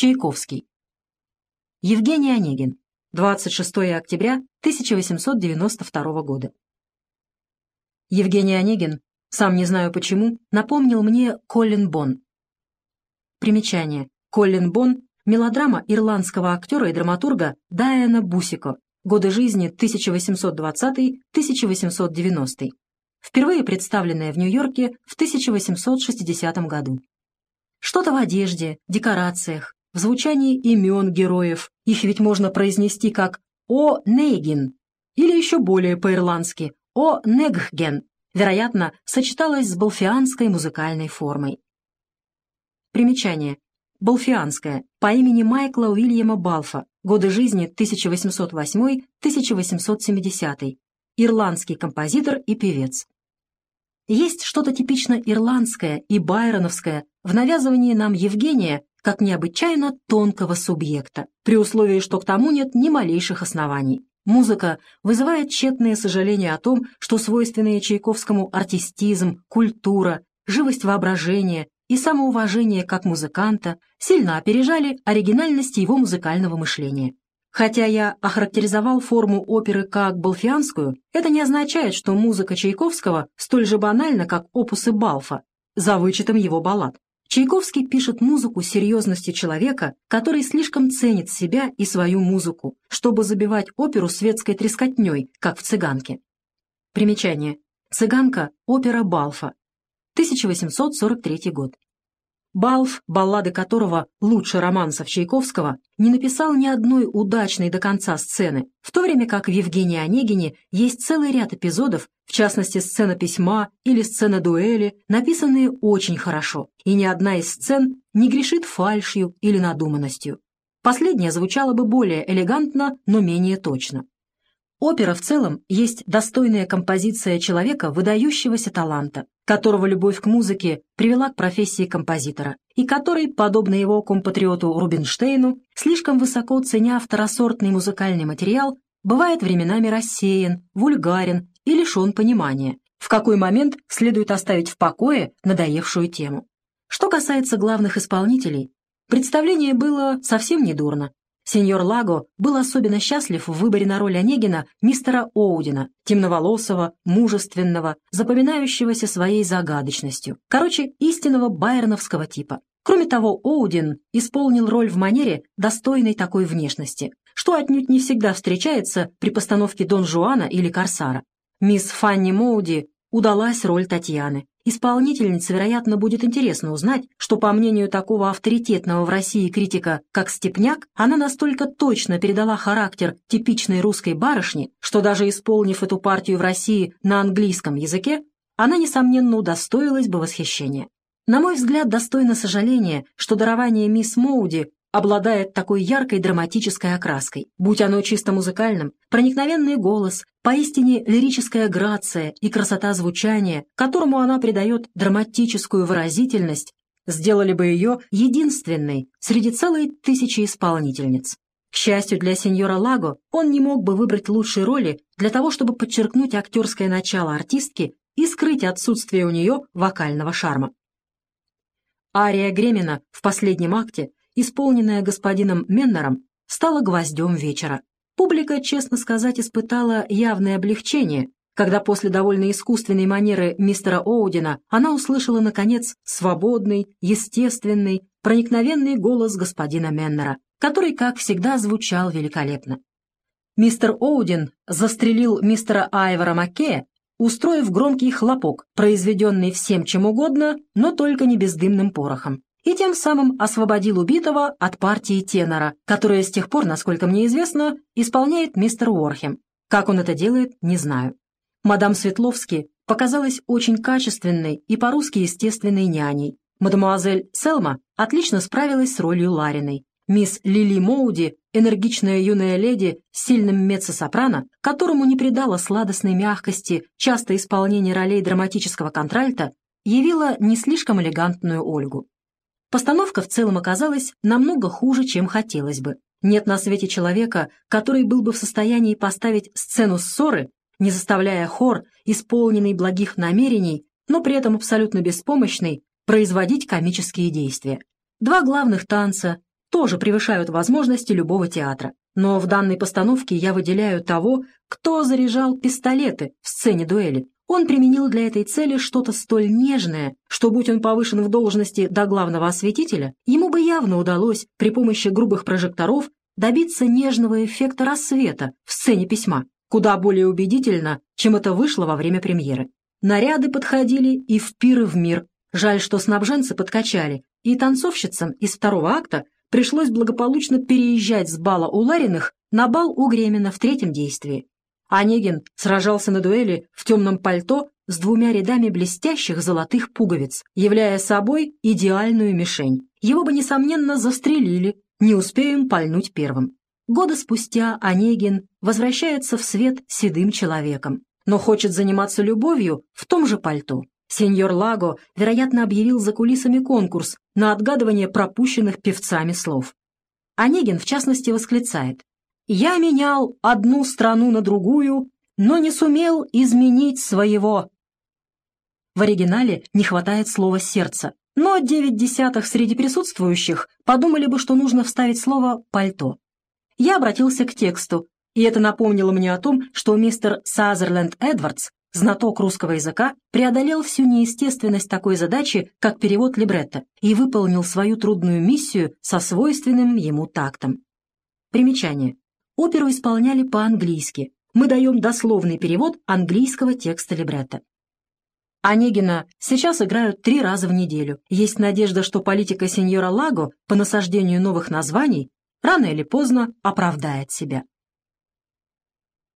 Чайковский. Евгений Онегин. 26 октября 1892 года. Евгений Онегин, сам не знаю почему, напомнил мне Колин Бон. Примечание. Колин Бон – мелодрама ирландского актера и драматурга Дайана Бусико, годы жизни 1820-1890, впервые представленная в Нью-Йорке в 1860 году. Что-то в одежде, декорациях, в звучании имен героев, их ведь можно произнести как «О Нейгин» или еще более по-ирландски «О Негген», вероятно, сочеталось с балфианской музыкальной формой. Примечание. Балфианская, по имени Майкла Уильяма Балфа, годы жизни 1808-1870, ирландский композитор и певец. Есть что-то типично ирландское и байроновское в навязывании нам Евгения как необычайно тонкого субъекта, при условии, что к тому нет ни малейших оснований. Музыка вызывает тщетные сожаления о том, что свойственные Чайковскому артистизм, культура, живость воображения и самоуважение как музыканта сильно опережали оригинальность его музыкального мышления. Хотя я охарактеризовал форму оперы как балфианскую, это не означает, что музыка Чайковского столь же банальна, как опусы Балфа, за вычетом его баллад. Чайковский пишет музыку серьезности человека, который слишком ценит себя и свою музыку, чтобы забивать оперу светской трескотней, как в «Цыганке». Примечание. «Цыганка» — опера Балфа. 1843 год. Балф, баллады которого лучше романсов Чайковского, не написал ни одной удачной до конца сцены, в то время как в Евгении Онегине есть целый ряд эпизодов, в частности сцена письма или сцена дуэли, написанные очень хорошо, и ни одна из сцен не грешит фальшью или надуманностью. Последняя звучала бы более элегантно, но менее точно. Опера в целом есть достойная композиция человека выдающегося таланта, которого любовь к музыке привела к профессии композитора, и который, подобно его компатриоту Рубинштейну, слишком высоко ценя второсортный музыкальный материал, бывает временами рассеян, вульгарен и лишен понимания, в какой момент следует оставить в покое надоевшую тему. Что касается главных исполнителей, представление было совсем недурно, Сеньор Лаго был особенно счастлив в выборе на роль Онегина мистера Оудина, темноволосого, мужественного, запоминающегося своей загадочностью. Короче, истинного байроновского типа. Кроме того, Оудин исполнил роль в манере, достойной такой внешности, что отнюдь не всегда встречается при постановке Дон Жуана или Корсара. Мисс Фанни Моуди удалась роль Татьяны. Исполнительнице, вероятно, будет интересно узнать, что, по мнению такого авторитетного в России критика, как Степняк, она настолько точно передала характер типичной русской барышни, что даже исполнив эту партию в России на английском языке, она, несомненно, удостоилась бы восхищения. На мой взгляд, достойно сожаления, что дарование мисс Моуди обладает такой яркой драматической окраской. Будь оно чисто музыкальным, проникновенный голос, поистине лирическая грация и красота звучания, которому она придает драматическую выразительность, сделали бы ее единственной среди целой тысячи исполнительниц. К счастью для сеньора Лаго, он не мог бы выбрать лучшей роли для того, чтобы подчеркнуть актерское начало артистки и скрыть отсутствие у нее вокального шарма. Ария Гремина в последнем акте исполненная господином Меннером, стала гвоздем вечера. Публика, честно сказать, испытала явное облегчение, когда после довольно искусственной манеры мистера Оудина она услышала, наконец, свободный, естественный, проникновенный голос господина Меннера, который, как всегда, звучал великолепно. Мистер Оудин застрелил мистера Айвора Маккея, устроив громкий хлопок, произведенный всем чем угодно, но только не бездымным порохом и тем самым освободил убитого от партии тенора, которая с тех пор, насколько мне известно, исполняет мистер Уорхем. Как он это делает, не знаю. Мадам Светловски показалась очень качественной и по-русски естественной няней. Мадемуазель Селма отлично справилась с ролью Лариной. Мисс Лили Моуди, энергичная юная леди с сильным меццо-сопрано, которому не придала сладостной мягкости часто исполнение ролей драматического контральта, явила не слишком элегантную Ольгу. Постановка в целом оказалась намного хуже, чем хотелось бы. Нет на свете человека, который был бы в состоянии поставить сцену ссоры, не заставляя хор, исполненный благих намерений, но при этом абсолютно беспомощный, производить комические действия. Два главных танца, тоже превышают возможности любого театра. Но в данной постановке я выделяю того, кто заряжал пистолеты в сцене дуэли. Он применил для этой цели что-то столь нежное, что, будь он повышен в должности до главного осветителя, ему бы явно удалось при помощи грубых прожекторов добиться нежного эффекта рассвета в сцене письма, куда более убедительно, чем это вышло во время премьеры. Наряды подходили и в пир и в мир. Жаль, что снабженцы подкачали, и танцовщицам из второго акта пришлось благополучно переезжать с бала у Лариных на бал у Гремина в третьем действии. Онегин сражался на дуэли в темном пальто с двумя рядами блестящих золотых пуговиц, являя собой идеальную мишень. Его бы, несомненно, застрелили, не успеем пальнуть первым. Года спустя Онегин возвращается в свет седым человеком, но хочет заниматься любовью в том же пальто. Сеньор Лаго, вероятно, объявил за кулисами конкурс на отгадывание пропущенных певцами слов. Онегин, в частности, восклицает я менял одну страну на другую, но не сумел изменить своего. В оригинале не хватает слова «сердце», но девять десятых среди присутствующих подумали бы, что нужно вставить слово «пальто». Я обратился к тексту, и это напомнило мне о том, что мистер Сазерленд Эдвардс, знаток русского языка, преодолел всю неестественность такой задачи, как перевод либретто, и выполнил свою трудную миссию со свойственным ему тактом. Примечание. Оперу исполняли по-английски. Мы даем дословный перевод английского текста либретто. Онегина сейчас играют три раза в неделю. Есть надежда, что политика сеньора Лаго по насаждению новых названий рано или поздно оправдает себя.